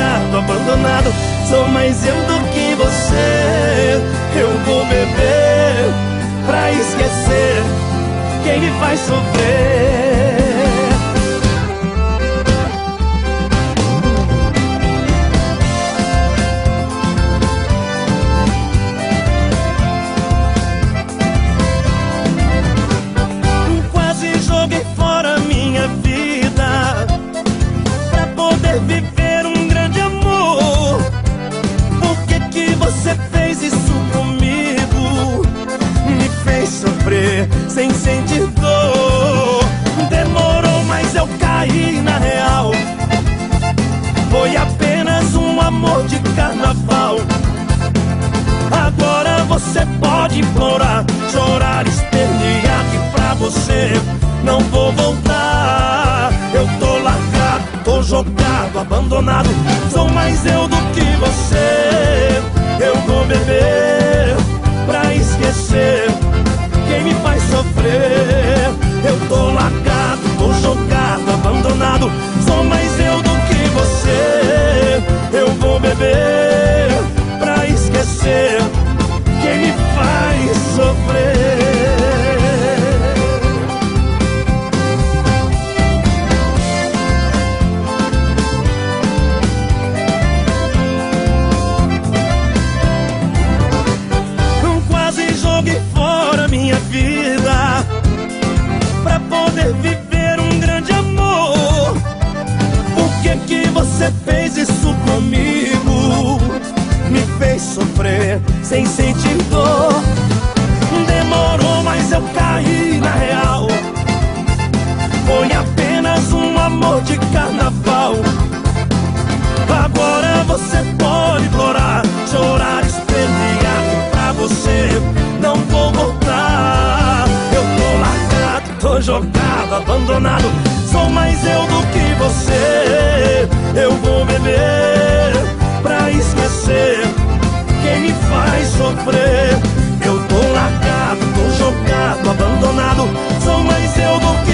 abandonado. Sou mais eu do que você. Eu vou beber pra esquecer quem me faz sofrer. Sem sentir dor. Demorou, mas eu caí na real. Foi apenas um amor de carnaval. Agora você pode implorar, chorar, espernear que pra você não vou voltar. Eu tô largado, tô jogado, abandonado. Sou mais eu do que você. Abandonado. Sofrer sem sentir dor. Demorou, mas eu caí na real. Foi apenas um amor de carnaval. Agora você pode implorar, chorar, espernear que pra você não vou voltar. Eu tô largado, tô jogado, abandonado. Sou mais eu do que me faz sofrer. Eu tô largado, tô jogado, abandonado. Sou mais eu do que